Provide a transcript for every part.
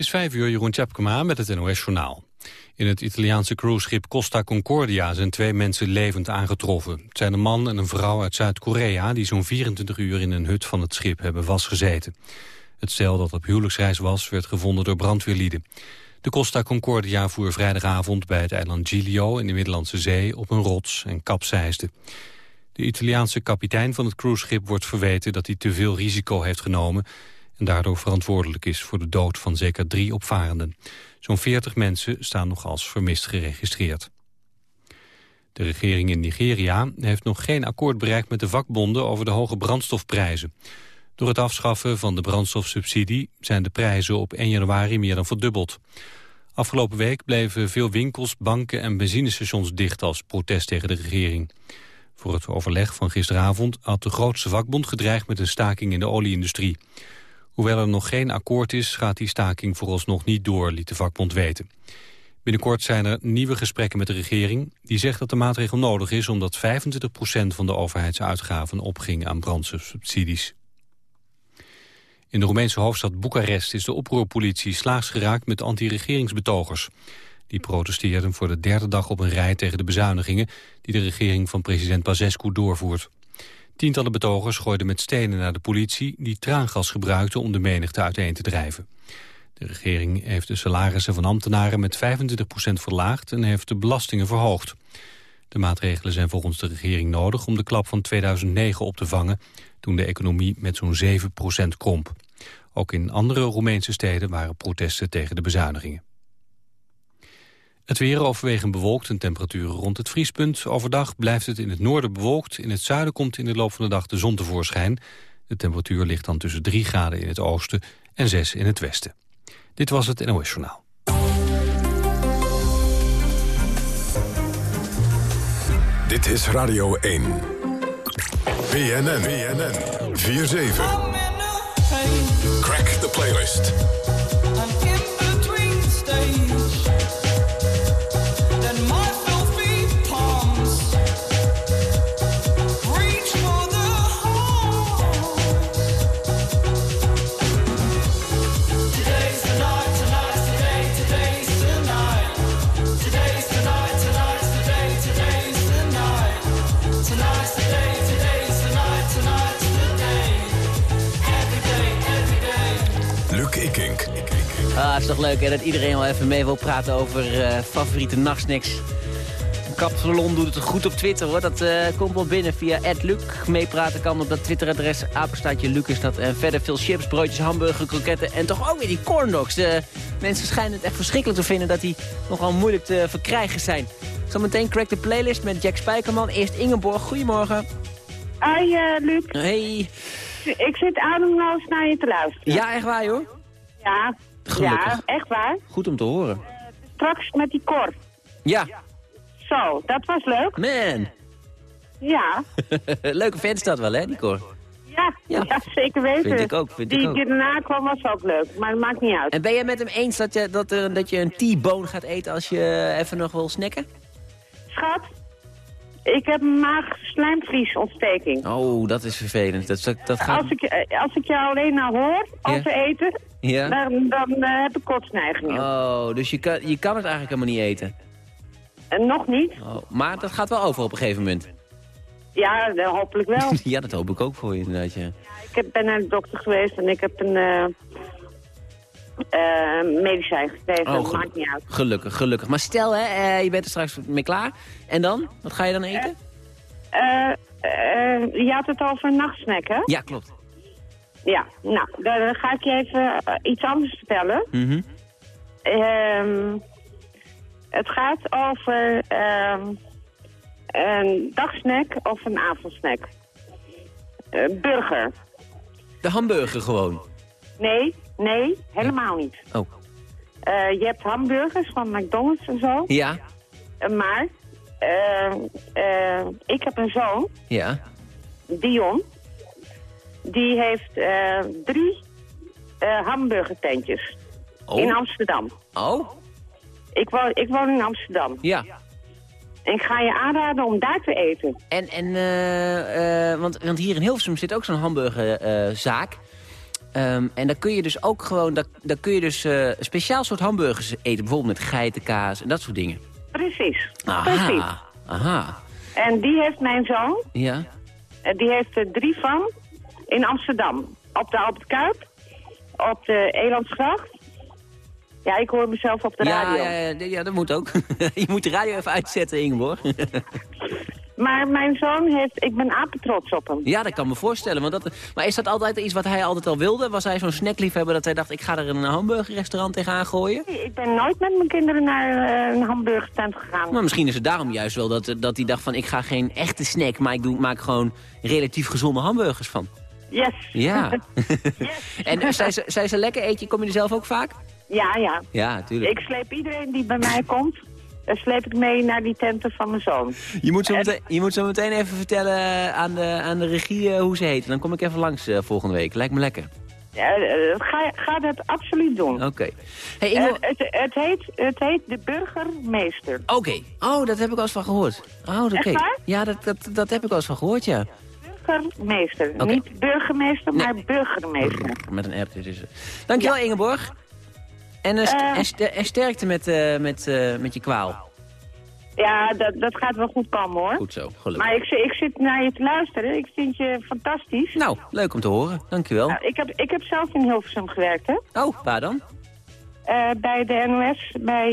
is vijf uur, Jeroen Tjepkema met het NOS-journaal. In het Italiaanse cruiseschip Costa Concordia zijn twee mensen levend aangetroffen. Het zijn een man en een vrouw uit Zuid-Korea... die zo'n 24 uur in een hut van het schip hebben vastgezeten. Het stel dat op huwelijksreis was, werd gevonden door brandweerlieden. De Costa Concordia voer vrijdagavond bij het eiland Giglio... in de Middellandse Zee op een rots en kapseisde. De Italiaanse kapitein van het cruiseschip wordt verweten... dat hij te veel risico heeft genomen en daardoor verantwoordelijk is voor de dood van zeker drie opvarenden. Zo'n 40 mensen staan nog als vermist geregistreerd. De regering in Nigeria heeft nog geen akkoord bereikt met de vakbonden over de hoge brandstofprijzen. Door het afschaffen van de brandstofsubsidie zijn de prijzen op 1 januari meer dan verdubbeld. Afgelopen week bleven veel winkels, banken en benzinestations dicht als protest tegen de regering. Voor het overleg van gisteravond had de grootste vakbond gedreigd met een staking in de olieindustrie. Hoewel er nog geen akkoord is, gaat die staking vooralsnog niet door, liet de vakbond weten. Binnenkort zijn er nieuwe gesprekken met de regering. Die zegt dat de maatregel nodig is omdat 25% van de overheidsuitgaven opging aan brandstofsubsidies. In de Roemeense hoofdstad Boekarest is de oproerpolitie slaags geraakt met anti-regeringsbetogers. Die protesteerden voor de derde dag op een rij tegen de bezuinigingen die de regering van president Basescu doorvoert. Tientallen betogers gooiden met stenen naar de politie... die traangas gebruikte om de menigte uiteen te drijven. De regering heeft de salarissen van ambtenaren met 25% verlaagd... en heeft de belastingen verhoogd. De maatregelen zijn volgens de regering nodig om de klap van 2009 op te vangen... toen de economie met zo'n 7% kromp. Ook in andere Roemeense steden waren protesten tegen de bezuinigingen. Het weer overwegend bewolkt en temperaturen rond het vriespunt. Overdag blijft het in het noorden bewolkt. In het zuiden komt in de loop van de dag de zon tevoorschijn. De temperatuur ligt dan tussen 3 graden in het oosten en 6 in het westen. Dit was het NOS Journaal. Dit is Radio 1. BNN, BNN, 4-7. Crack the playlist. Toch leuk hè, dat iedereen wel even mee wil praten over uh, favoriete nachtsnacks. Kapsalon doet het goed op Twitter hoor. Dat uh, komt wel binnen via Luc. Meepraten kan op dat Twitteradres apenstaatje Luc is dat. En verder veel chips, broodjes, hamburger, kroketten en toch ook weer die corndogs. De mensen schijnen het echt verschrikkelijk te vinden dat die nogal moeilijk te verkrijgen zijn. Zometeen crack de playlist met Jack Spijkerman. Eerst Ingeborg, goedemorgen. Hoi uh, Luc. Hey. Ik zit ademloos naar je te luisteren. Ja, echt waar joh? Ja, Gelukkig. ja echt waar. Goed om te horen. Straks met die kor. Ja. Zo, dat was leuk. Man. Ja. Leuke vent is dat wel, hè, die Cor? Ja, Ja. ja. zeker weten. Vind ik ook, vind die ik ook. die erna kwam was ook leuk, maar dat maakt niet uit. En ben je met hem eens dat je, dat, er, dat je een T-bone gaat eten als je even nog wil snacken? Schat, ik heb een maag-slijmvliesontsteking. Oh, dat is vervelend. Dat, dat, gaat... Als ik, eh, als ik jou alleen nou hoor over eten, Ja? dan, dan eh, heb ik kotsneigingen. Oh, dus je kan, je kan het eigenlijk helemaal niet eten. En nog niet? Oh, maar dat gaat wel over op een gegeven moment. Ja, hopelijk wel. ja, dat hoop ik ook voor je inderdaad, ja. ik heb, ben naar de dokter geweest en ik heb een eh, eh, medicijn gekregen. Oh, maakt niet uit. Gelukkig, gelukkig. Maar stel, hè, je bent er straks mee klaar. En dan? Wat ga je dan eten? Je had het over een nachtsnack, hè? Ja, klopt. Ja, nou, dan ga ik je even eh, iets anders vertellen. Mhm. Ehm, het gaat over ehm, een dagsnack of een avondsnack. Eh, burger. De hamburger gewoon. Nee, nee, helemaal niet. Oh. Eh, je hebt hamburgers van McDonald's en zo. Ja? Maar ik heb een zoon, Ja. Dion. Die heeft eh, drie eh hamburgertentjes Oh. in Amsterdam. Oh? Ik woon, ik woon in Amsterdam. Ja. En ik ga je aanraden om daar te eten. En, en eh, want, want hier in Hilversum zit ook zo'n hamburgerzaak. Ehm, en dan kun je dus ook gewoon, dan, dan kun je dus een speciaal soort hamburgers eten. Bijvoorbeeld met geitenkaas en dat soort dingen. Precies. Precies. Aha, aha. En die heeft mijn zoon, Ja. die heeft er drie van in Amsterdam. Op de Albert Kuip, op de Elandsgracht. Ja, ik hoor mezelf op de Ja, radio. ja, ja, ja, dat moet ook. je moet de radio even uitzetten, Ingeborg. Maar mijn zoon heeft, ik ben apetrots op hem. ja, dat kan me voorstellen. Want dat, maar is dat altijd iets wat hij altijd al wilde? Was hij zo'n snackliefhebber dat hij dacht, ik ga er een hamburgerrestaurant tegenaan gooien? Ik ben nooit met mijn kinderen naar eh, een hamburgertent gegaan. Maar misschien is het daarom juist wel dat, dat hij dacht van, ik ga geen echte snack, maar ik doe, maak gewoon relatief gezonde hamburgers van. Yes. Ja. yes. en eh, zijn ze, zijn ze lekker? Eet je, kom je er zelf ook vaak? Ja, ja. Ja, natuurlijk. Ik sleep iedereen die bij mij komt, eh, sleep ik mee naar die tenten van mijn zoon. Je moet, zo meteen, je moet zo meteen even vertellen aan de, aan de regie eh, hoe ze heet. Dan kom ik even langs volgende week. Lijkt me lekker. Ja, ga, ga dat absoluut doen. Oké. Hey, Ingo... het, het, heet, het heet de burgermeester. Oké. Oh, dat heb ik al eens van gehoord. Oh, oké. Ja, dat, dat, dat heb ik al eens van gehoord, ja. Burgermeester. Oké. Niet burgemeester, Nee. maar burgermeester. Met een R ertussen. Dankjewel, Ingeborg. En, Eh. en, st- en sterkte met, eh, met, met je kwaal. Ja, dat, dat gaat wel goed komen hoor. Goed zo, gelukkig. Maar ik, ik zit naar je te luisteren. Ik vind je fantastisch. Nou, leuk om te horen. Dankjewel. Nou, ik, heb, ik heb zelf in Hilversum gewerkt, hè. Oh, waar dan? Bij de NOS, bij,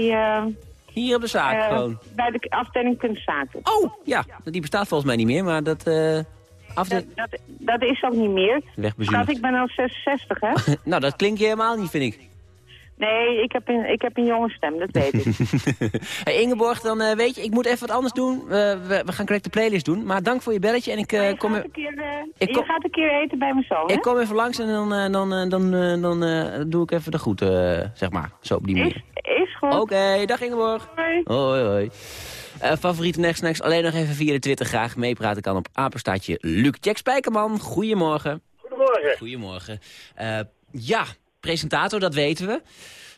Hier op de zaak gewoon. bij de afdeling kunstzaken. Oh, ja. Die bestaat volgens mij niet meer, maar dat... af Dat, de... dat, dat is ook niet meer. Schat, ik ben al 66, hè? nou, dat klinkt je helemaal niet, vind ik. Nee, ik heb een, ik heb een jonge stem, dat weet ik. hey, Ingeborg, dan eh, weet je, ik moet even wat anders doen. We, we, we gaan correct de playlist doen. Maar dank voor je belletje en ik, eh, kom, gaat e- een keer, eh, ik je kom- gaat een keer eten bij mijn zoon, hè? ik kom even langs en dan, dan, dan, dan doe ik even de groeten, zeg maar. Zo op die manier. Is, is goed. Oké, dag Ingeborg. Hoi. Hoi, hoi. Eh, favoriete nechtsnacks, alleen nog even via de Twitter graag meepraten kan op apenstaatje Luc Jack Spijkerman. Goedemorgen. Goedemorgen. Goedemorgen. Eh, ja, presentator, dat weten we.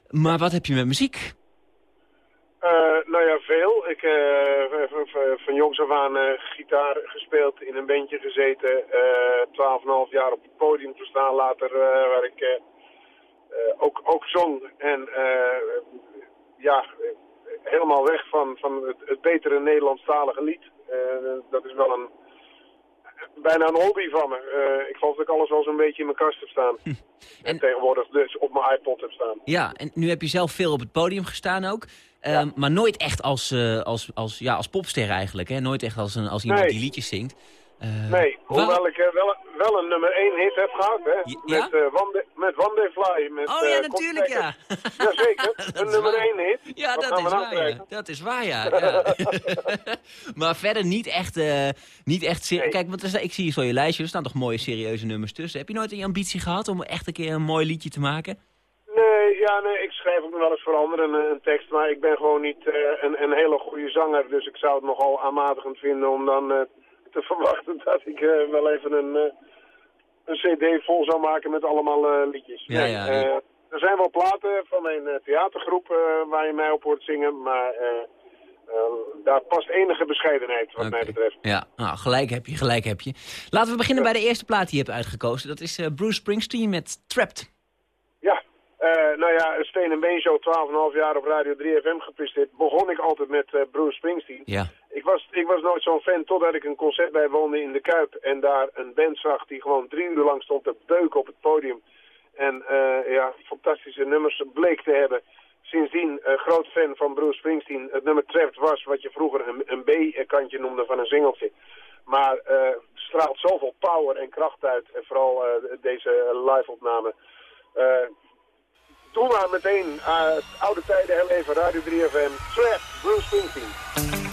Maar wat heb je met muziek? Eh, nou ja, veel. Ik heb van jongs af aan gitaar gespeeld, in een bandje gezeten, twaalf en half jaar op het podium gestaan. Later eh, waar ik ook, ook zong. En ja, helemaal weg van, van het, het betere Nederlandstalige lied. Eh, dat is wel een, bijna een hobby van me. Eh, ik geloof dat ik alles wel zo'n beetje in mijn kast heb staan. En, En- tegenwoordig dus op mijn iPod heb staan. Ja, en nu heb je zelf veel op het podium gestaan ook. Ehm, Ja. Maar nooit echt als, eh, als, als, ja, als popster eigenlijk. Hè? Nooit echt als, een, als iemand Nee. die liedjes zingt. Eh, Nee, hoewel ik eh, wel, wel een nummer 1 hit heb gehad, hè. Ja? Met, One Day- met One Day Fly. Met, Oh ja, natuurlijk ja. Jazeker, een is nummer waar. 1 hit. Ja, dat is nou waar. Ja. Dat is waar, ja. ja. maar verder niet echt, niet echt Nee. Kijk, want ik zie hier zo je lijstje, er staan toch mooie serieuze nummers tussen. Heb je nooit die ambitie gehad om echt een keer een mooi liedje te maken? Nee, ja, nee, ik schrijf ook nog wel eens voor anderen een, een tekst, maar ik ben gewoon niet een, een hele goede zanger. Dus ik zou het nogal aanmatigend vinden om dan te verwachten dat ik eh, wel even een, eh, een cd vol zou maken met allemaal eh, liedjes. Ja, Nee, ja, ja. er zijn wel platen van mijn eh, theatergroep waar je mij op hoort zingen, maar daar past enige bescheidenheid wat mij betreft. Ja, nou, gelijk heb je, gelijk heb je. Laten we beginnen bij de eerste plaat die je hebt uitgekozen. Dat is Bruce Springsteen met Trapped. Eh, nou ja, een Steen en Been Show, 12,5 jaar op Radio 3FM gepresteerd. Begon ik altijd met eh, Bruce Springsteen. Ja. Ik was, ik was nooit zo'n fan totdat ik een concert bijwoonde in de Kuip. En daar een band zag die gewoon drie uur lang stond te beuken op het podium. En eh, ja, fantastische nummers bleek te hebben. Sindsdien groot fan van Bruce Springsteen. Het nummer Trapped was wat je vroeger een, een B-kantje noemde van een singeltje. Maar eh, straalt zoveel power en kracht uit. En vooral deze live-opname. Eh Doe maar meteen uit oude tijden heel even Radio 3FM. Trapped, Bruce Springsteen.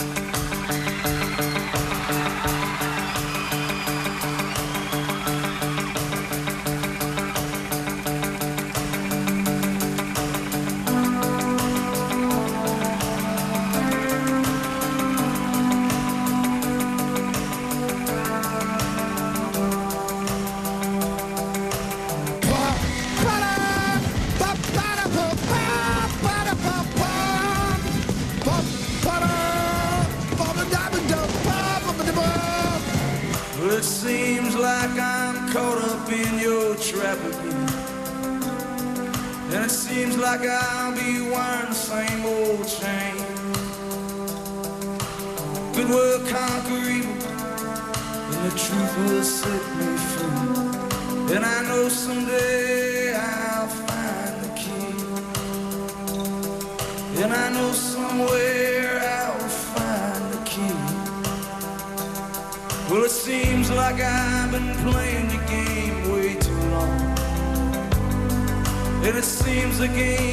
again.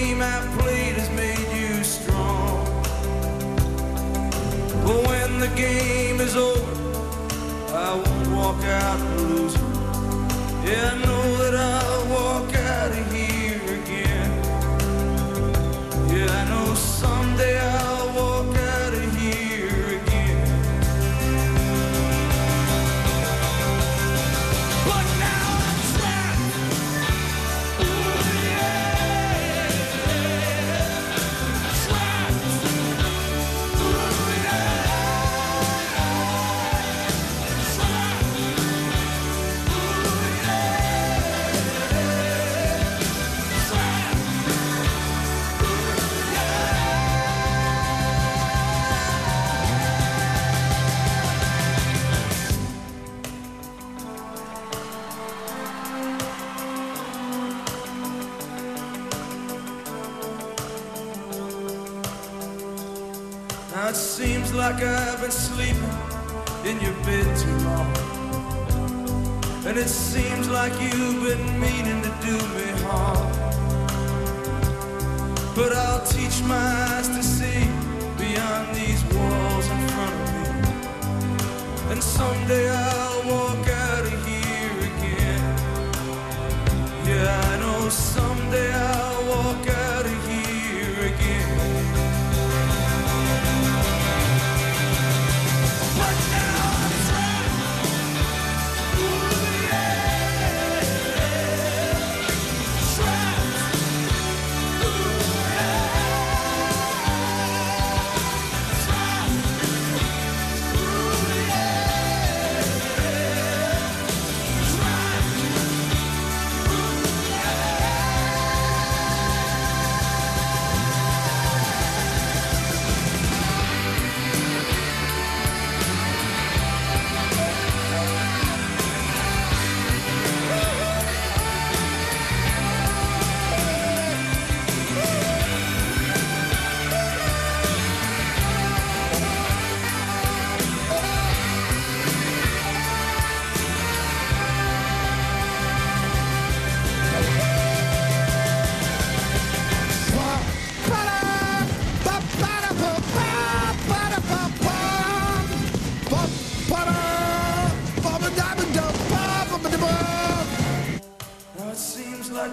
Like I've been sleeping in your bed too long. And it seems like you've been meaning to do me harm. But I'll teach my eyes to see beyond these walls in front of me. And someday I'll walk out of here again. Yeah, I know someday I'll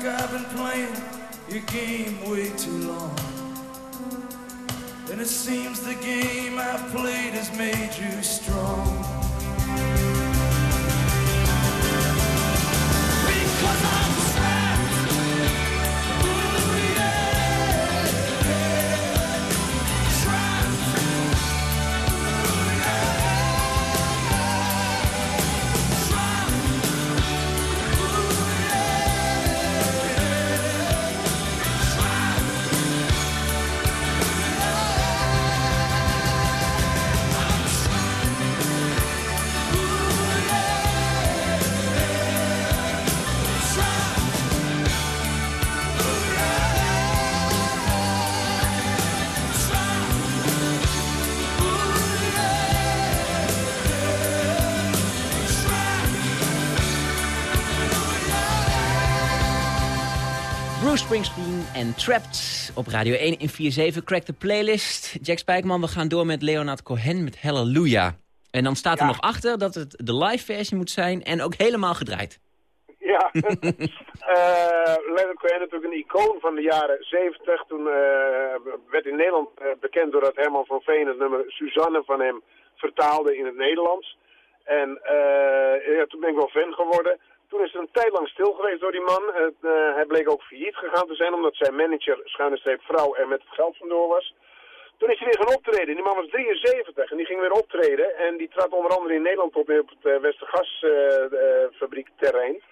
like I've been playing your game way too long. And it seems the game I've played has made you strong. En Trapped op Radio 1 in 4-7. Crack the playlist. Jack Spijkman, we gaan door met Leonard Cohen met Hallelujah. En dan staat er nog achter dat het de live versie moet zijn en ook helemaal gedraaid. Ja, Eh Leonard Cohen natuurlijk een icoon van de jaren 70. Toen eh, werd in Nederland eh, bekend doordat Herman van Veen het nummer Suzanne van hem vertaalde in het Nederlands. En eh, ja, toen ben ik wel fan geworden. Toen is er een tijd lang stil geweest door die man. Het, eh, hij bleek ook failliet gegaan te zijn omdat zijn manager, schuine streep vrouw, er met het geld vandoor was. Toen is hij weer gaan optreden. Die man was 73 en die ging weer optreden. En die trad onder andere in Nederland op op het uh, Westergasfabriek terrein.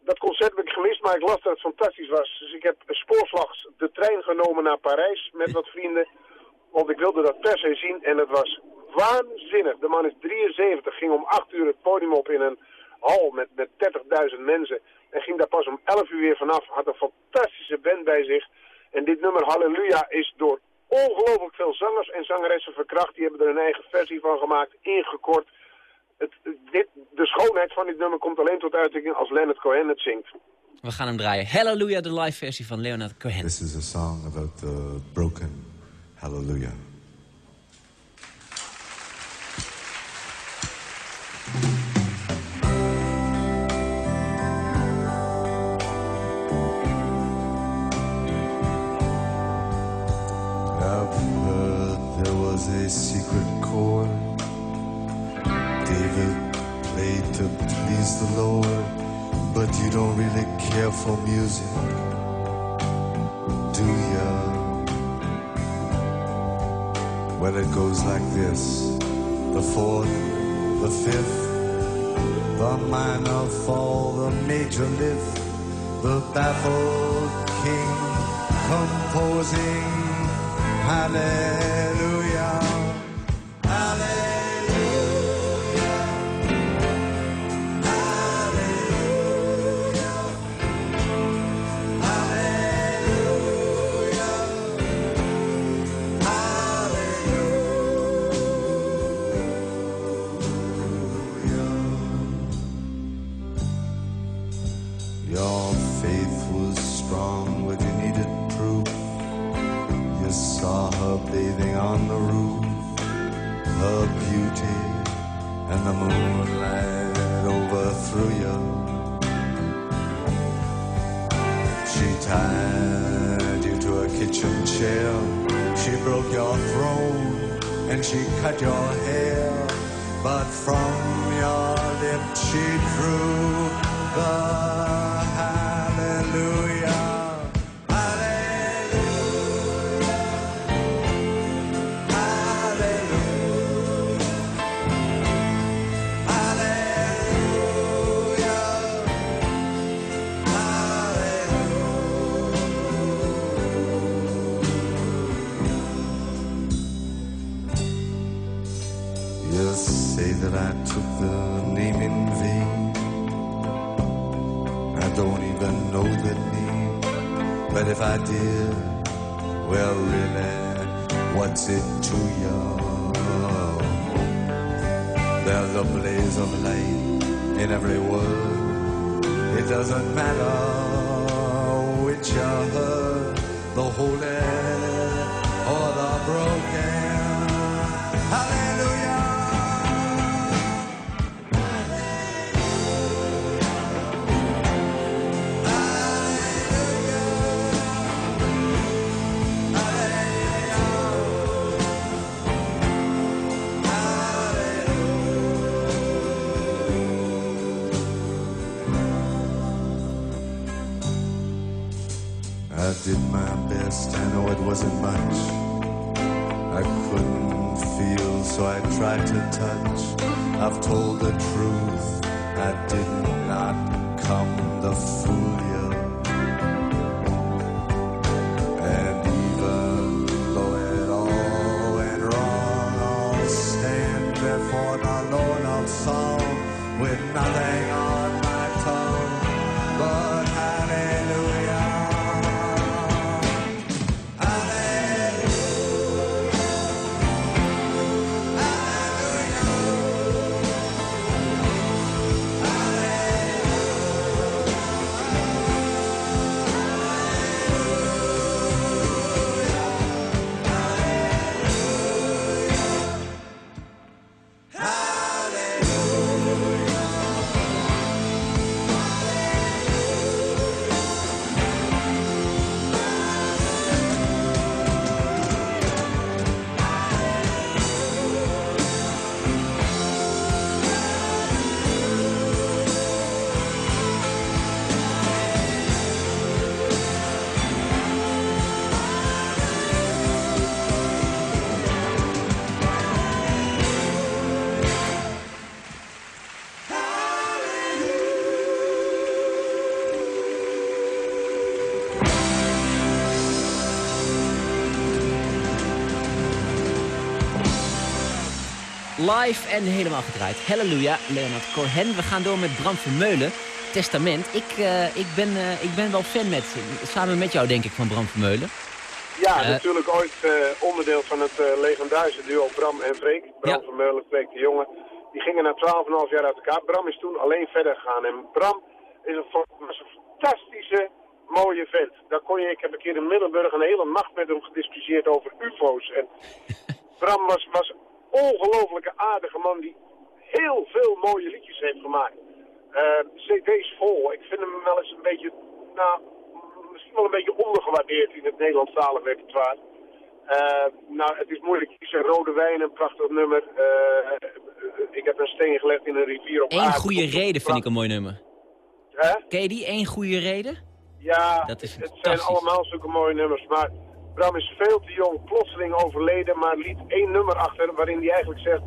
dat concert heb ik gemist, maar ik las dat het fantastisch was. Dus ik heb spoorslags de trein genomen naar Parijs met wat vrienden. Want ik wilde dat per se zien en het was waanzinnig. De man is 73, ging om 8 uur het podium op in een hal met, met 30.000 mensen. En ging daar pas om 11 uur weer vanaf. Had een fantastische band bij zich. En dit nummer Halleluja is door ongelooflijk veel zangers en zangeressen verkracht. Die hebben er een eigen versie van gemaakt, ingekort. Het, dit, de schoonheid van dit nummer komt alleen tot uitdrukking als Leonard Cohen het zingt. We gaan hem draaien. Hallelujah, de live versie van Leonard Cohen. This is a song about the broken hallelujah. To please the Lord, but you don't really care for music, do ya? Well, it goes like this the fourth, the fifth, the minor fall, the major lift, the baffled king composing hallelujah. The moonlight overthrew you. She tied you to a kitchen chair, she broke your throne and she cut your hair, but from your lips she drew the if I did, well, really, what's it to you? There's a blaze of light in every word. It doesn't matter which you heard, the holy I know it wasn't much. I couldn't feel, so I tried to touch. I've told the truth, I did live en helemaal gedraaid. Halleluja, Leonard Cohen. We gaan door met Bram Vermeulen. Testament. Ik, eh, ik, ben, eh, ik ben wel fan met, samen met jou denk ik, van Bram Vermeulen. Ja, Eh. natuurlijk ooit onderdeel van het legendarische duo Bram en Freek. Bram Ja. Vermeulen, Freek de Jonge. Die gingen na 12,5 jaar uit elkaar. Bram is toen alleen verder gegaan. En Bram is een, was een fantastische, mooie vent. Daar kon je, ik heb een keer in Middelburg een hele nacht met hem gediscussieerd over ufo's. En Bram was, was een ongelofelijke aardige man die heel veel mooie liedjes heeft gemaakt. Eh, CD's vol. Ik vind hem wel eens een beetje, nou, misschien wel een beetje ondergewaardeerd in het Nederlandstalig repertoire. Eh, nou, het is moeilijk kiezen. Rode wijn, een prachtig nummer. Eh, ik heb een steen gelegd in een rivier op Eén aarde. goede reden vind ik een mooi nummer. Hè? Ken je die? Eén goede reden? Ja, Dat is het zijn allemaal zulke mooie nummers. Maar Bram is veel te jong, plotseling overleden, maar liet één nummer achter waarin hij eigenlijk zegt...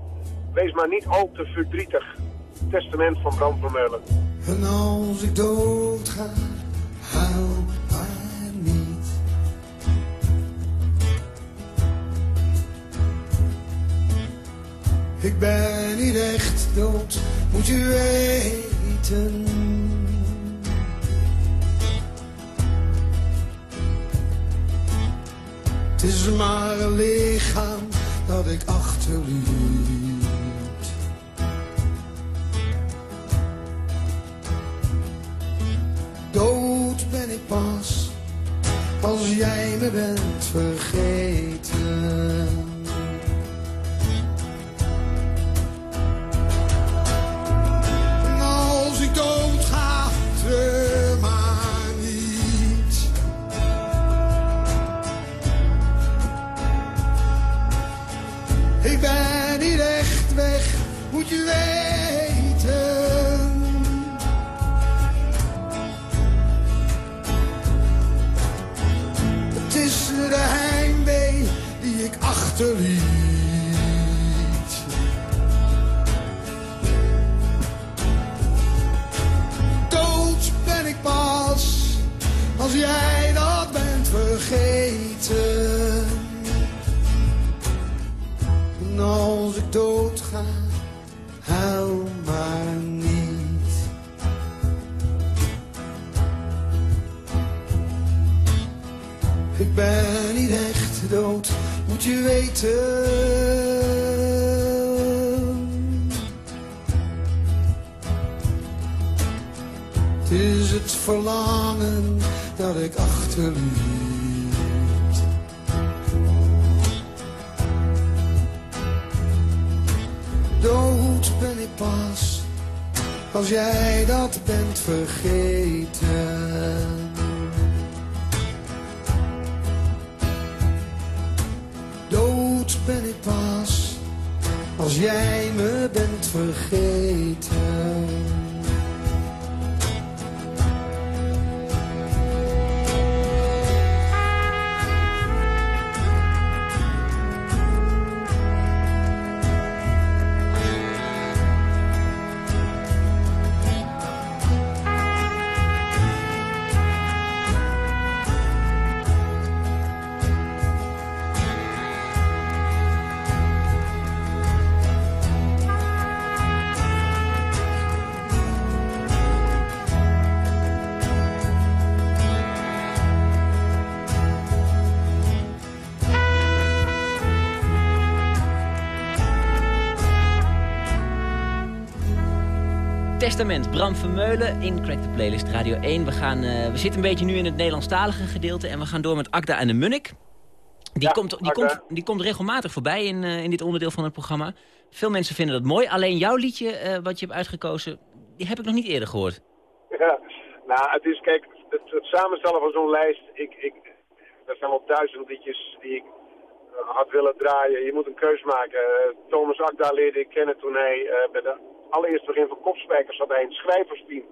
Wees maar niet al te verdrietig. Testament van Bram Vermeulen. En als ik doodga, huil maar niet. Ik ben niet echt dood, moet je weten. Het is maar een lichaam dat ik achterliet. Dood ben ik pas als jij me bent vergeten. Moet je weten. Het is de heimwee die ik achterliet. Dood ben ik pas als jij dat bent vergeten. En als ik dood ga, je weten. Het is het verlangen dat ik achterliet. Dood ben ik pas, als jij dat bent vergeten. Testament, Bram Vermeulen in Crack the Playlist Radio 1. We, gaan, eh, we zitten een beetje nu in het Nederlandstalige gedeelte en we gaan door met Akda en de Munnik. Die, Ja, komt, die, komt, die komt regelmatig voorbij in, eh, in dit onderdeel van het programma. Veel mensen vinden dat mooi. Alleen jouw liedje, eh, wat je hebt uitgekozen, die heb ik nog niet eerder gehoord. Ja, nou, het is, kijk, het, het samenstellen van zo'n lijst, ik, ik, er zijn wel duizend liedjes die ik had willen draaien. Je moet een keus maken. Thomas Akda leerde ik kennen toen hij bij de allereerste begin van Kopspijkers zat hij het schrijversteam.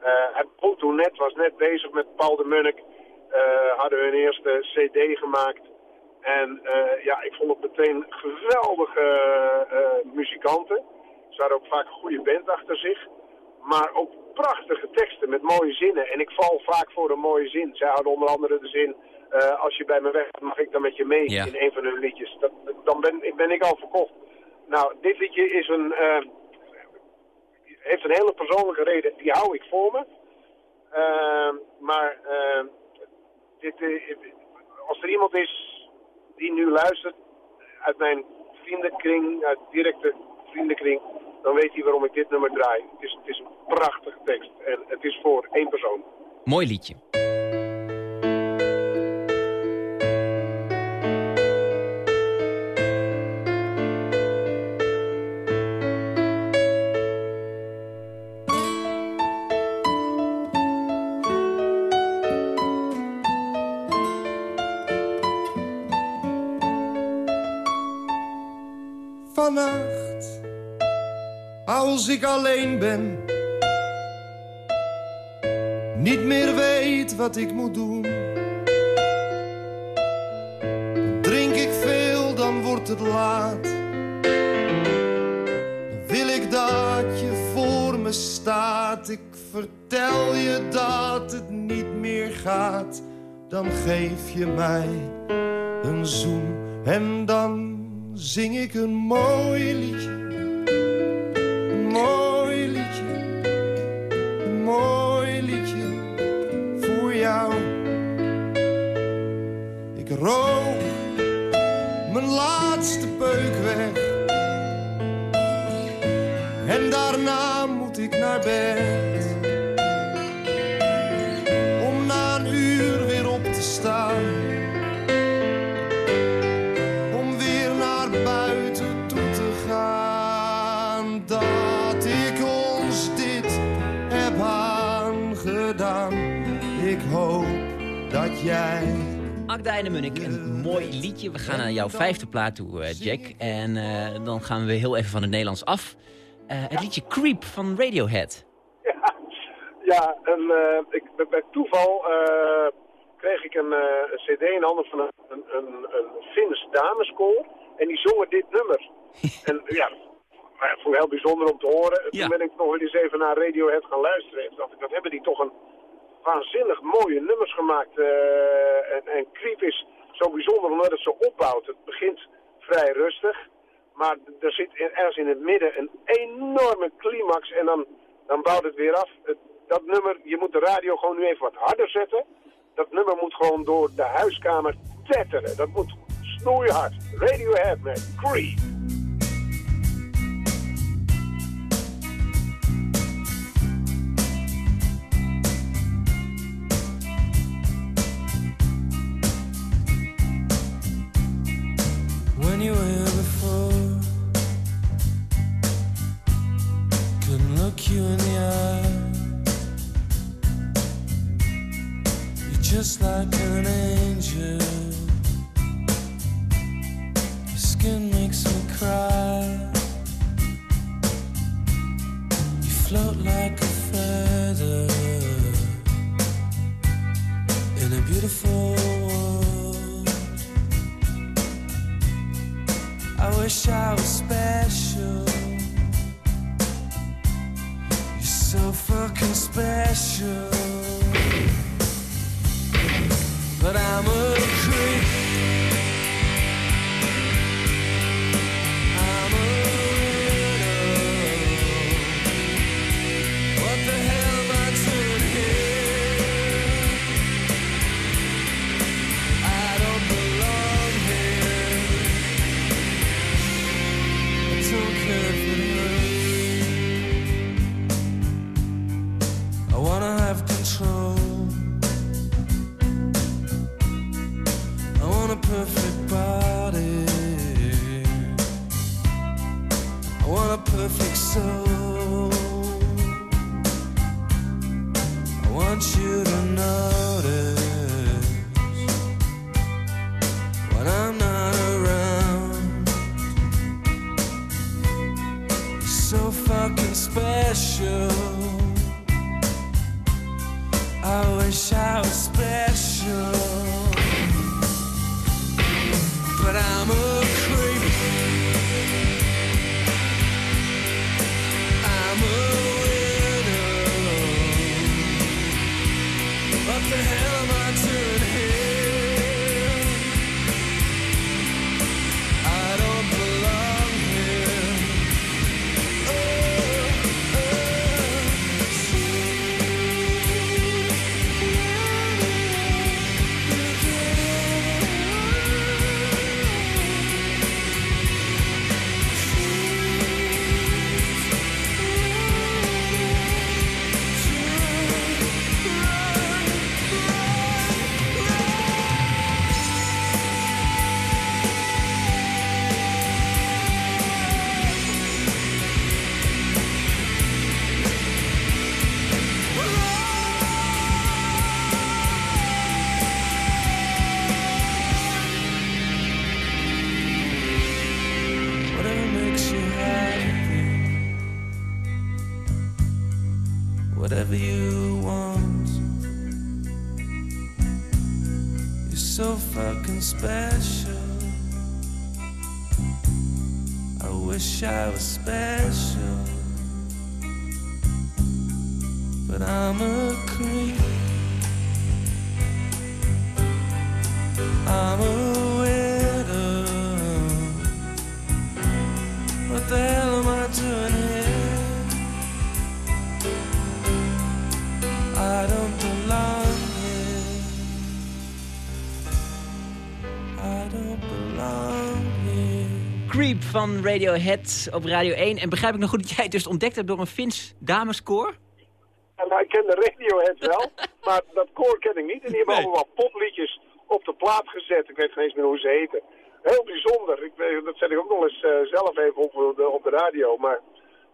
Eh, hij begon toen net, was net bezig met Paul de Munnik. Eh, hadden hun eerste cd gemaakt. En eh, ja, ik vond het meteen geweldige eh, muzikanten. Ze hadden ook vaak een goede band achter zich. Maar ook prachtige teksten met mooie zinnen. En ik val vaak voor een mooie zin. Zij hadden onder andere de zin... eh, als je bij me weg mag ik dan met je mee Ja. in een van hun liedjes. Dat, dan ben, ben ik al verkocht. nou, dit liedje is een, eh, heeft een hele persoonlijke reden. Die hou ik voor me. Eh, maar eh, dit, eh, als er iemand is die nu luistert uit mijn vriendenkring, uit directe vriendenkring, dan weet hij waarom ik dit nummer draai. Het is, het is een prachtige tekst en het is voor één persoon. Mooi liedje. Alleen ben, niet meer weet wat ik moet doen. Drink ik veel, dan wordt het laat. Wil ik dat je voor me staat. Ik vertel je dat het niet meer gaat. Dan geef je mij een zoen en dan zing ik een mooi liedje. Agda en de Munnik, een mooi liedje. We gaan naar jouw vijfde plaat toe, eh, Jack. En eh, dan gaan we heel even van het Nederlands af. Eh, het liedje Creep van Radiohead. Ja, ja en, ik, bij- toeval kreeg ik een, een cd in handen van een, een, een, dameskoor. En die zongen dit nummer. en ja, maar ik heel bijzonder om te horen. Ja. Toen ben ik nog eens even naar Radiohead gaan luisteren. En dacht ik, wat hebben die toch een waanzinnig mooie nummers gemaakt. eh, en, en Creep is zo bijzonder omdat het zo opbouwt. Het begint vrij rustig. Maar er zit ergens in het midden een enorme climax en dan, dan bouwt het weer af. Dat nummer, je moet de radio gewoon nu even wat harder zetten. Dat nummer moet gewoon door de huiskamer tetteren. Dat moet snoeihard. Radiohead met Creep. You're just like an angel. Special. But I'm a van Radiohead op Radio 1. En begrijp ik nog goed dat jij het dus ontdekt hebt door een Fins dameskoor? Ja, nou, ik ken de Radiohead wel, maar dat koor ken ik niet. En die hebben Nee. allemaal popliedjes op de plaat gezet. Ik weet geen eens meer hoe ze heten. Heel bijzonder. Ik, weet- dat zet ik ook nog eens eh, zelf even op de, op de radio. Maar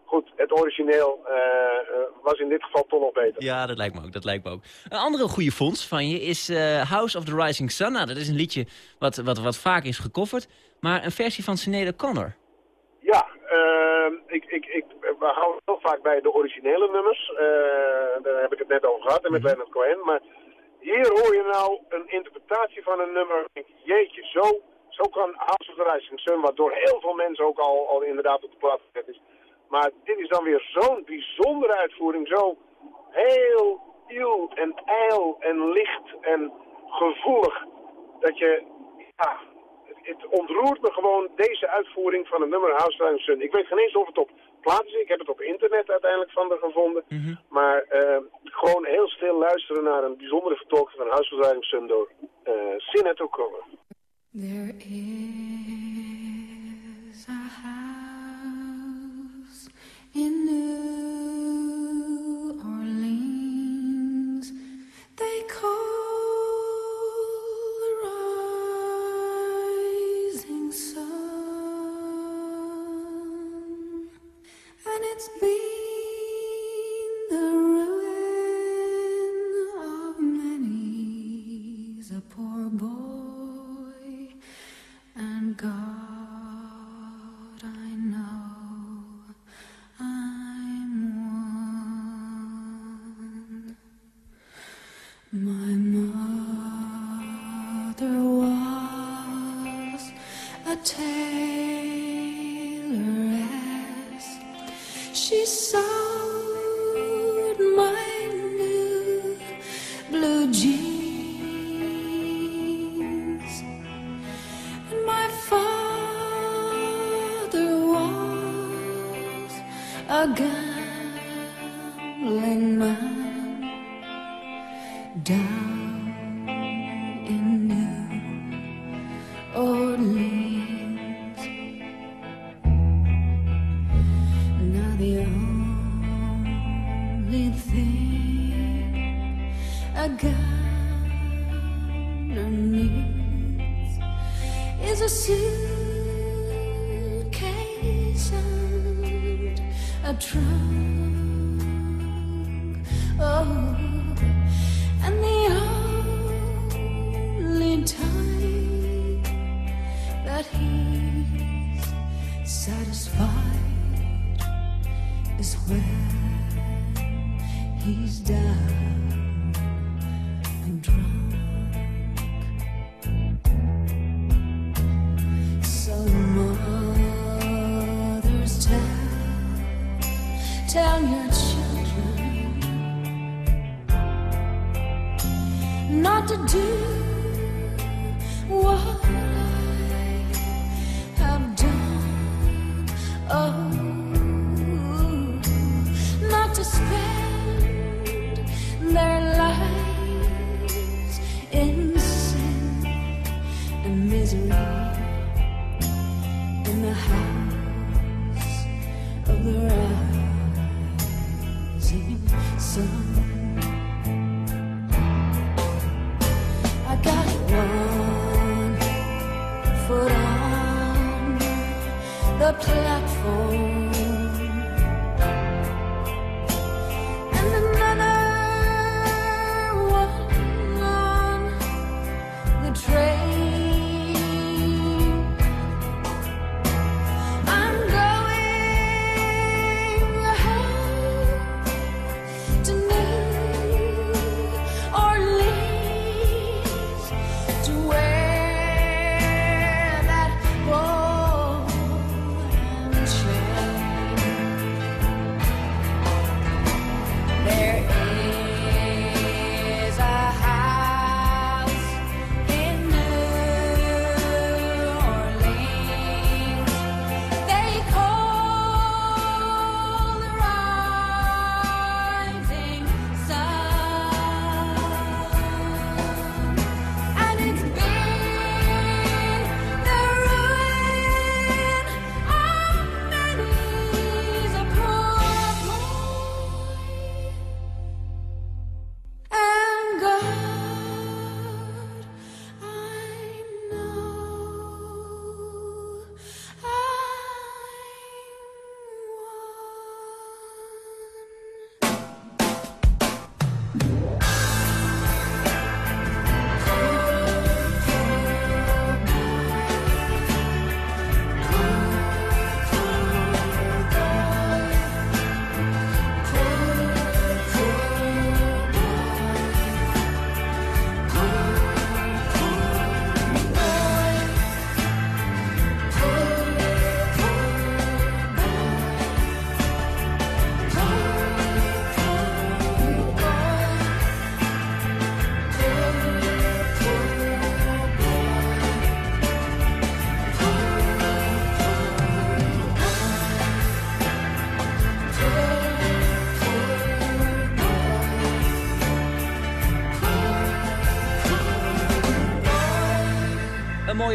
goed, het origineel eh, was in dit geval toch nog beter. Ja, dat lijkt me ook. Dat lijkt me ook. Een andere goede fonds van je is eh, House of the Rising Sun. Nou, dat is een liedje wat, wat, wat vaak is gecoverd. Maar een versie van Sinead O'Connor. Ja, ehm, ik, ik, ik, we houden heel vaak bij de originele nummers. Eh, daar heb ik het net over gehad en met Leonard Cohen. Maar hier hoor je nou een interpretatie van een nummer. Jeetje, zo, zo kan House of the Rising Sun, wat door heel veel mensen ook al, al inderdaad op de plaat gezet is. Maar dit is dan weer zo'n bijzondere uitvoering. Zo heel iel en ijl en licht en gevoelig. Dat je, ja, het, het ontroert me gewoon deze uitvoering van het nummer House Sun. Ik weet geen eens of het op plaat is. Ik heb het op internet uiteindelijk van er gevonden. Maar eh, gewoon heel stil luisteren naar een bijzondere vertolking van House of Sun door eh Sinead O'Connor. There is in New a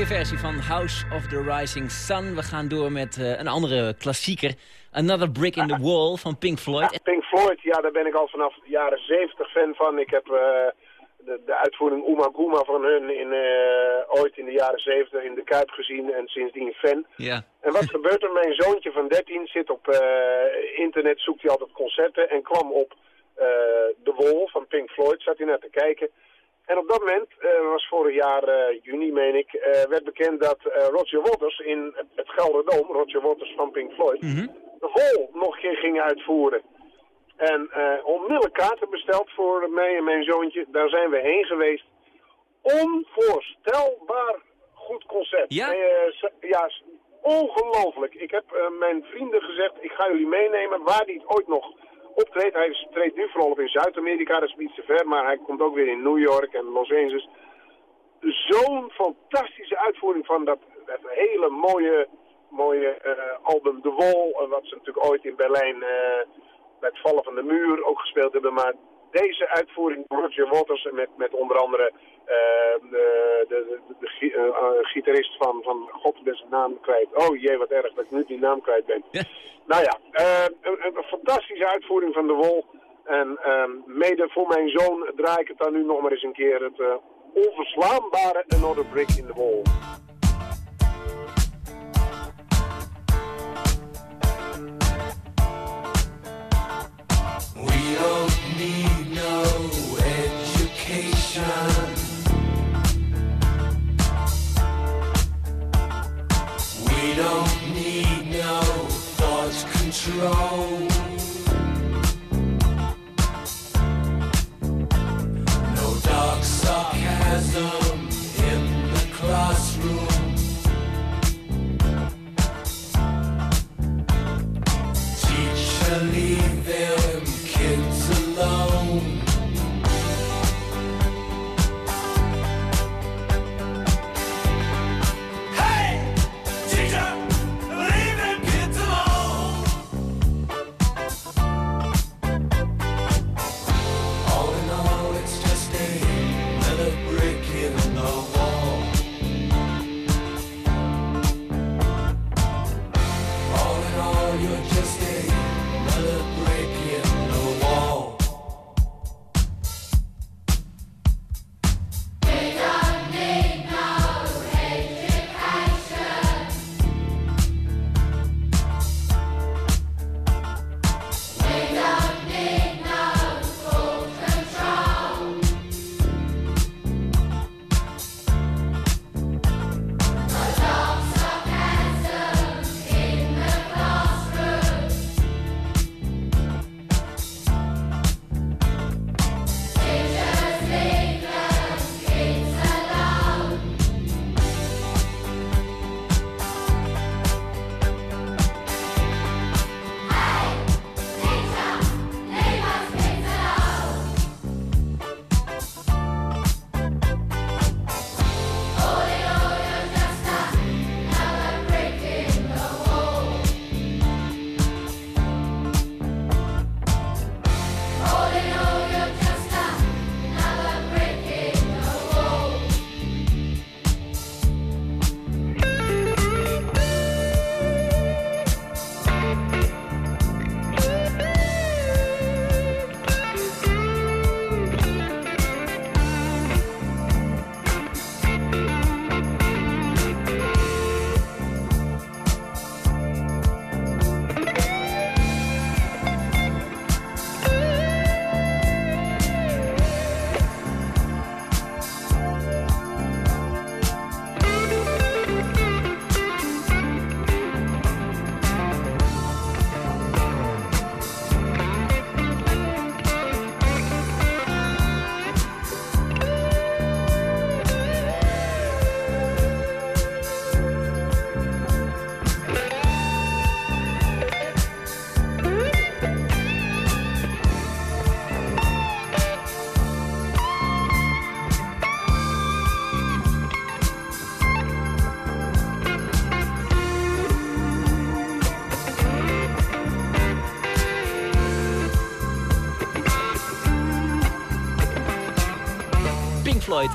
mooie versie van House of the Rising Sun. We gaan door met eh, een andere klassieker. Another Brick in the Wall van Pink Floyd. Pink Floyd, ja, daar ben ik al vanaf de jaren 70 fan van. Ik heb eh, de, de uitvoering Uma Guma van hun in, eh, ooit in de jaren 70 in de Kuip gezien en sindsdien fan. Ja. En wat gebeurt er? Mijn zoontje van 13 zit op internet, zoekt hij altijd concerten en kwam op The Wall van Pink Floyd, zat hij naar te kijken. En op dat moment, eh was vorig jaar eh, juni meen ik, eh, werd bekend dat Roger Waters in het Gelderdoom, Roger Waters van Pink Floyd, de Wall nog een keer ging uitvoeren. En onmiddellijk kaarten besteld voor mij en mijn zoontje. Daar zijn we heen geweest. Onvoorstelbaar goed concert. Ja? Ja, ongelooflijk. Ik heb mijn vrienden gezegd, ik ga jullie meenemen waar hij ooit nog optreedt. Hij treedt nu vooral op in Zuid-Amerika, dat is iets te ver. Maar hij komt ook weer in New York en Los Angeles. Zo'n fantastische uitvoering van dat, hele mooie, mooie eh, album The Wall. eh, wat ze natuurlijk ooit in Berlijn eh, bij het vallen van de muur ook gespeeld hebben. Maar deze uitvoering van Roger Waters met, met onder andere eh, de, de, de, de eh, eh, gitarist van, van God, zijn naam kwijt. Oh jee, wat erg dat ik nu die naam kwijt ben. Nou ja, eh, een, een fantastische uitvoering van de Wol. En ehm, mede voor mijn zoon draai ik het dan nu nog maar eens een keer. Het onverslaanbare Another Brick in the Wall.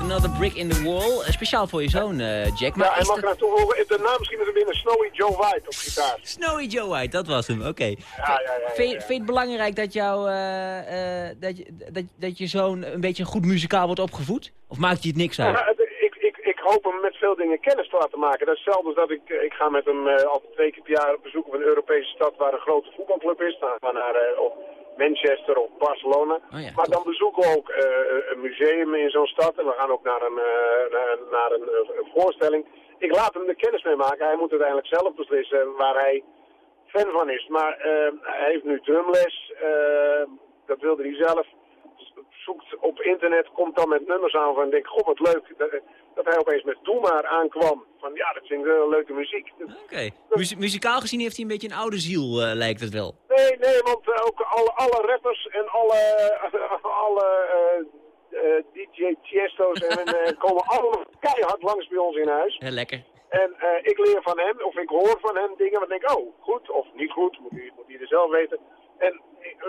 Another Brick in the Wall. Eh, Speciaal voor je zoon, eh, Jack. Maar Ja, en is mag dat- nou toevoegen, de naam misschien er binnen Snowy Joe White op gitaar. Snowy Joe White, dat was hem, oké. Ja, ja, ja. ja, Vind, je- het belangrijk dat, jou, eh, dat, je, dat, dat je zoon een beetje goed muzikaal wordt opgevoed? Of maakt hij het niks uit? Ik, ik, ik hoop hem met veel dingen kennis te laten maken. Dat is hetzelfde als dat ik, ik ga met hem altijd twee keer per jaar op bezoek op een Europese stad waar een grote voetbalclub is. Dan gaan we naar of Manchester of Barcelona. Oh ja, maar dan bezoeken we ook eh, een museum in zo'n stad en we gaan ook naar een, eh, naar, een, eh, een voorstelling. Ik laat hem er kennis mee maken. Hij moet uiteindelijk zelf beslissen waar hij fan van is. Maar hij heeft nu drumles. dat wilde hij zelf zoekt op internet, komt dan met nummers aan van denk, goh wat leuk dat, hij opeens met Doe maar aankwam. Van ja, dat vind ik wel leuke muziek. Oké. Muzikaal gezien heeft hij een beetje een oude ziel, eh, lijkt het wel. Nee, nee, want eh, ook alle, alle rappers en alle, alle eh, DJ Tiesto's en, komen allemaal keihard langs bij ons in huis. Lekker. En ik leer van hem, of ik hoor van hem dingen, wat denk ik, oh, goed of niet goed, moet hij, moet hij er zelf weten. En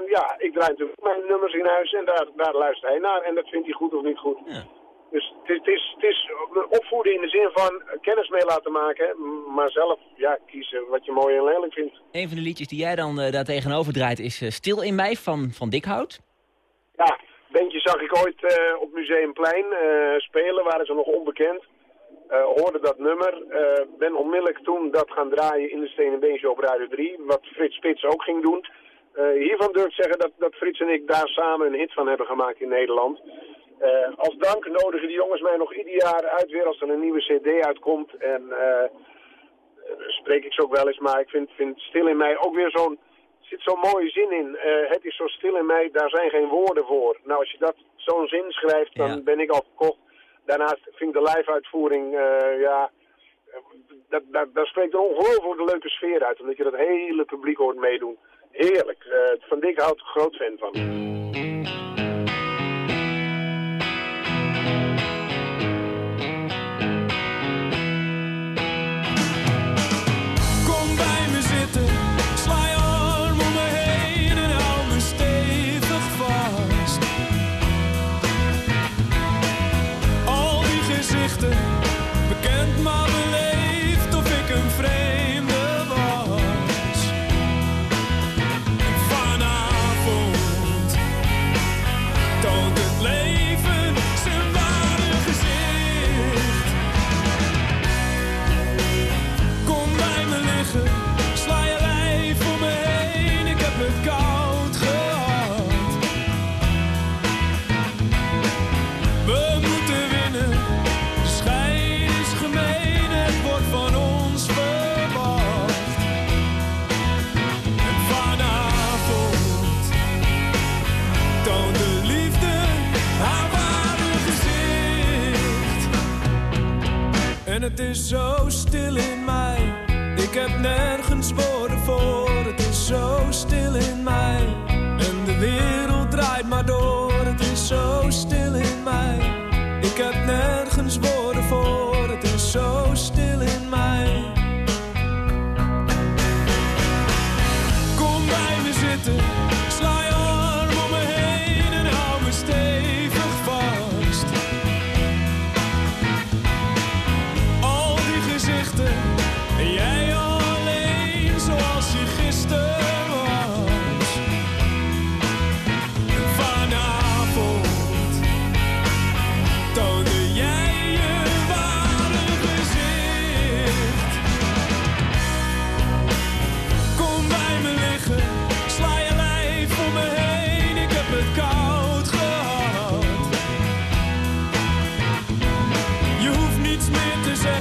ja, ik draai natuurlijk mijn nummers in huis en daar, daar luistert hij naar en dat vindt hij goed of niet goed. Ja. Dus het is, het, is, het is opvoeden in de zin van eh, kennis mee laten maken, maar zelf ja, kiezen wat je mooi en lelijk vindt. Een van de liedjes die jij dan eh, daar tegenover draait is eh, Stil in mij van, van Dikhout. Ja, bandje zag ik ooit eh, op Museumplein spelen, waren ze nog onbekend. Hoorde dat nummer, ben onmiddellijk toen dat gaan draaien in de Stenen Beentje op Radio 3, wat Frits Spits ook ging doen. Hiervan durf ik zeggen dat, dat Frits en ik daar samen een hit van hebben gemaakt in Nederland. Eh, als dank nodigen die jongens mij nog ieder jaar uit weer als er een nieuwe cd uitkomt. En eh, spreek ik ze ook wel eens, maar ik vind, vind stil in mij ook weer zo'n... Er zit zo'n mooie zin in. Eh, het is zo stil in mij, daar zijn geen woorden voor. Nou, als je dat zo'n zin schrijft, dan Ja. ben ik al verkocht. Daarnaast vind ik de live-uitvoering, ja... Dat, dat, daar spreekt een ongelooflijk leuke sfeer uit, omdat je dat hele publiek hoort meedoen. Heerlijk. Van Dik houdt groot fan van.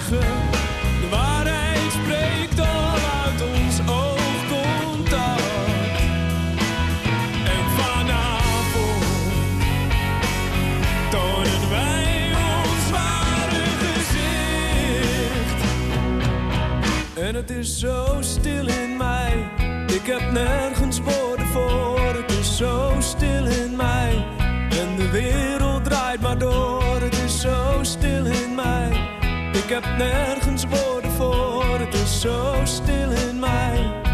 De waarheid spreekt al uit ons oogcontact. En vanavond tonen wij ons ware gezicht. En het is zo stil in mij. Ik heb nergens woorden voor. Het is zo stil in mij. En de wereld draait maar door. Het is zo stil in. Ik heb nergens woorden voor. Het is zo stil in mij.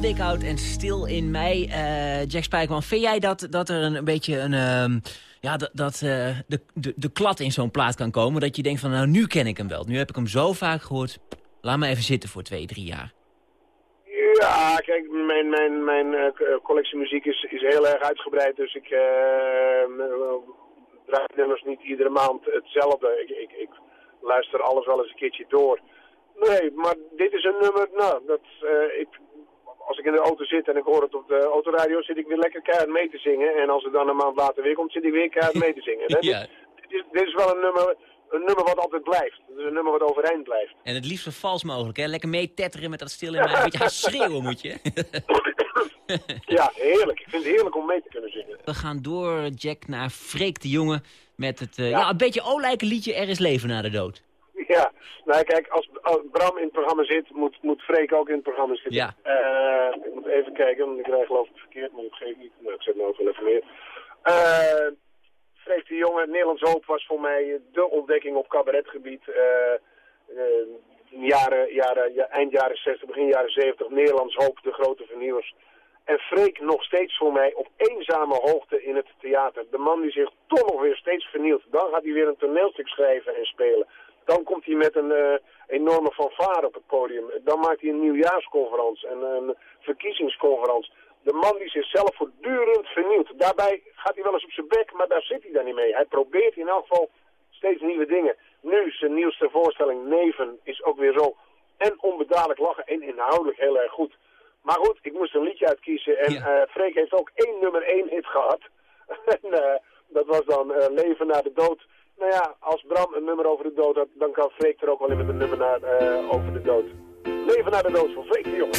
Van en Stil in Mei. Eh, Jack Spijkman, vind jij dat, dat er een, beetje een... ehm, ja, dat, eh, de, de, de klad in zo'n plaat kan komen? Dat je denkt van, nou, nu ken ik hem wel. Nu heb ik hem zo vaak gehoord. Laat me even zitten voor twee, drie jaar. Ja, kijk, mijn, mijn, mijn eh, collectie muziek is, is heel erg uitgebreid, dus ik draai nummers niet iedere maand hetzelfde. Ik, ik, luister alles wel eens een keertje door. Nee, maar dit is een nummer, nou, dat, ik, als ik in de auto zit en ik hoor het op de autoradio, zit ik weer lekker keihard mee te zingen. En als het dan een maand later weer komt, zit ik weer keihard mee te zingen. Dit, Ja. dit, is, dit is wel een nummer, een nummer wat altijd blijft. Is een nummer wat overeind blijft. En het liefst zo vals mogelijk, hè? Lekker meetetteren met dat Stil in Mei. Een beetje gaan schreeuwen moet je. Ja, heerlijk. Ik vind het heerlijk om mee te kunnen zingen. We gaan door, Jack, naar Freek de Jonge. Met het, eh, ja. een beetje olijke liedje Er is leven na de dood. Ja, nou kijk, als, als Bram in het programma zit, moet, moet Freek ook in het programma zitten. Ja. Eh, ik moet even kijken, want ik krijg geloof ik verkeerd, maar ik geef niet. Nou, ik zet me ook wel even meer. Eh Freek de Jonge, Nederlands Hoop was voor mij de ontdekking op cabaretgebied. Eh, eh, jaren, jaren, ja, eind jaren 60, begin jaren 70, Nederlands Hoop, de grote vernieuwers. En Freek nog steeds voor mij op eenzame hoogte in het theater. De man die zich toch nog weer steeds vernieuwt. Dan gaat hij weer een toneelstuk schrijven en spelen. Dan komt hij met een eh, enorme fanfare op het podium. Dan maakt hij een nieuwjaarsconferentie en een verkiezingsconferentie. De man die zichzelf voortdurend vernieuwt. Daarbij gaat hij wel eens op zijn bek, maar daar zit hij dan niet mee. Hij probeert in elk geval steeds nieuwe dingen. Nu, zijn nieuwste voorstelling, Neven, is ook weer zo. En onbedadelijk lachen en inhoudelijk heel erg goed. Maar goed, ik moest een liedje uitkiezen. En Ja. eh Freek heeft ook één nummer één hit gehad. en eh, dat was dan Leven na de dood. Nou ja, als Bram een nummer over de dood had, dan kan Freek er ook wel in met een nummer naar, eh, over de dood. Leven na de dood van Freek de Jonge.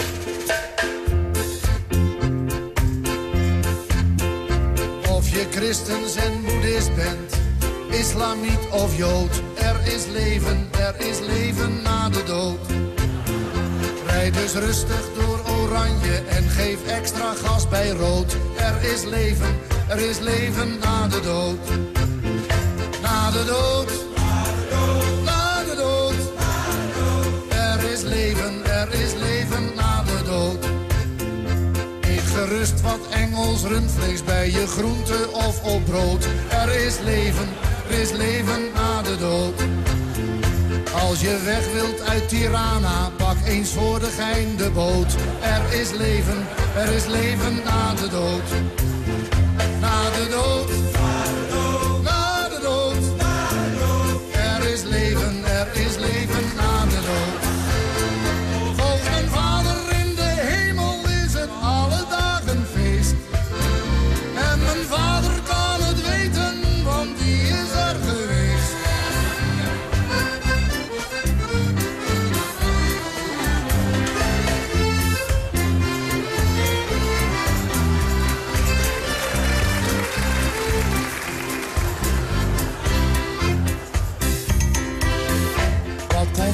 Of je christens en boeddhist bent, islamiet of jood. Er is leven, er is leven na de dood. Rijd dus rustig door oranje en geef extra gas bij rood. Er is leven, er is leven na de dood. Na de dood. Na de dood. Er is leven, er is leven na de dood. Eet gerust wat Engels rundvlees bij je groente of op brood. Er is leven, er is leven na de dood. Als je weg wilt uit Tirana, pak eens voor de gein de boot. Er is leven, er is leven na de dood. Na de dood.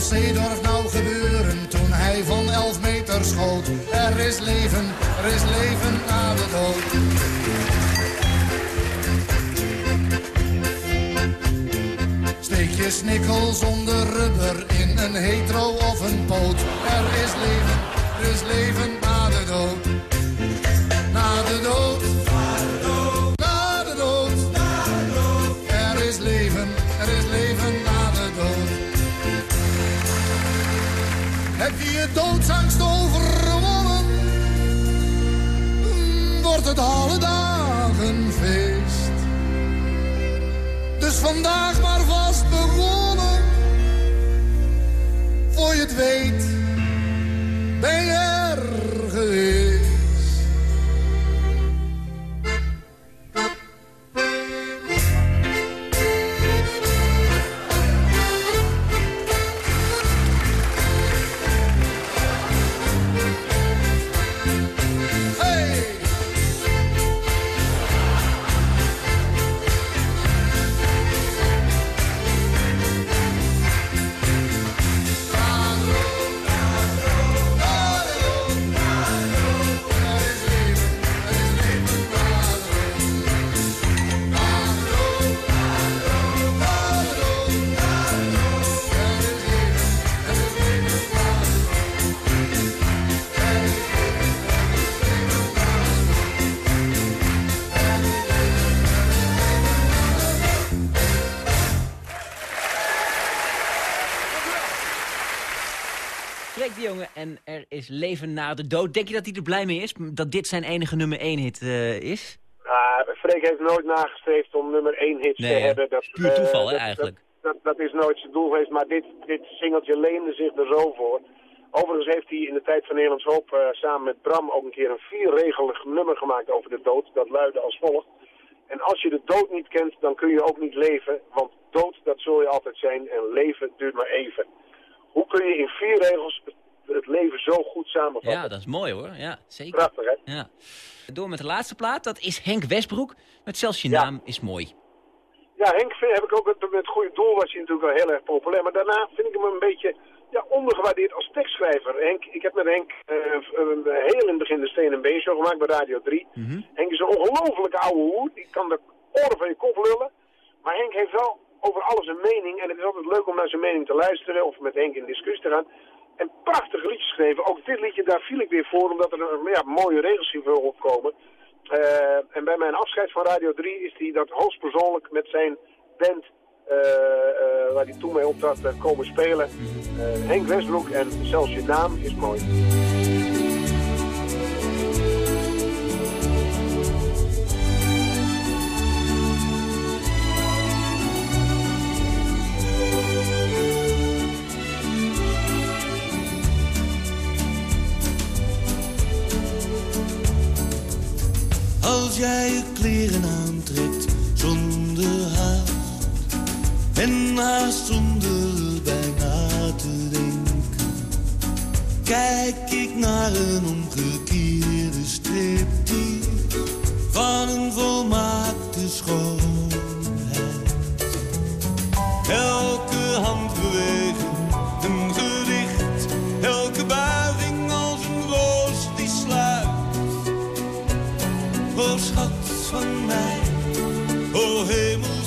Zeedorf nou gebeuren toen hij van 11 meter schoot? Er is leven, er is leven na de dood. Steek je snikkel zonder rubber in een hetero of een poot. Er is leven, er is leven na de dood. Na de dood. doodsangst overwonnen, mm, wordt het alle dagen feest. Dus vandaag maar vast begonnen, voor je het weet, ben je er geweest. Is leven na de dood. Denk je dat hij er blij mee is? Dat dit zijn enige nummer 1 hit eh, is? Ah, Freek heeft nooit nagestreefd om nummer 1 hits Nee, te hebben. Dat puur eh, toeval, hè, eigenlijk. Dat, dat, dat is nooit zijn doel geweest, maar dit, dit singeltje leende zich er zo voor. Overigens heeft hij in de tijd van Nederlands Hoop eh, samen met Bram ook een keer een vierregelig nummer gemaakt over de dood. Dat luidde als volgt. En als je de dood niet kent, dan kun je ook niet leven. Want dood, dat zul je altijd zijn en leven duurt maar even. Hoe kun je in vier regels het, het leven zo goed samenvatten? Ja, dat is mooi hoor. Ja, zeker. Prachtig, hè? Ja. Door met de laatste plaat, dat is Henk Westbroek. Met zelfs je Ja. naam is mooi. Ja, Henk vind- heb ik ook met, het goede doel was hij natuurlijk wel heel erg populair. Maar daarna vind ik hem een beetje ja, ondergewaardeerd als tekstschrijver. Henk, ik heb met Henk eh, een- heel in het begin de Steen en Been show gemaakt bij Radio 3. Henk is een ongelofelijke oude hoer. Die kan de oren van je kop lullen. Maar Henk heeft wel over alles een mening. En het is altijd leuk om naar zijn mening te luisteren of met Henk in discussie te gaan. En prachtige liedjes geschreven. Ook dit liedje, daar viel ik weer voor, omdat er een ja, mooie regels wil opkomen. Eh, en bij mijn afscheid van Radio 3 is hij dat hoogstpersoonlijk met zijn band, eh, eh, waar hij toen mee optrad, komen spelen. Eh, Henk Westbroek en zelfs je naam is mooi. Als jij je kleren aantrekt zonder haast en haast zonder bijna te denken, kijk ik naar een omgekeerde striptease van een volmaakte schoonheid.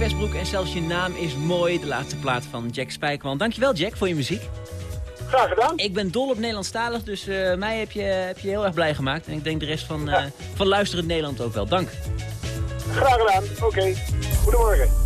Westbroek en zelfs je naam is mooi. De laatste plaat van Jack Spijkerman. Dankjewel Jack voor je muziek. Graag gedaan. Ik ben dol op Nederlandstalig, dus eh, mij heb je, heb je heel erg blij gemaakt. En ik denk de rest van, eh, van luisterend Nederland ook wel. Dank. Graag gedaan. Oké. Goedemorgen.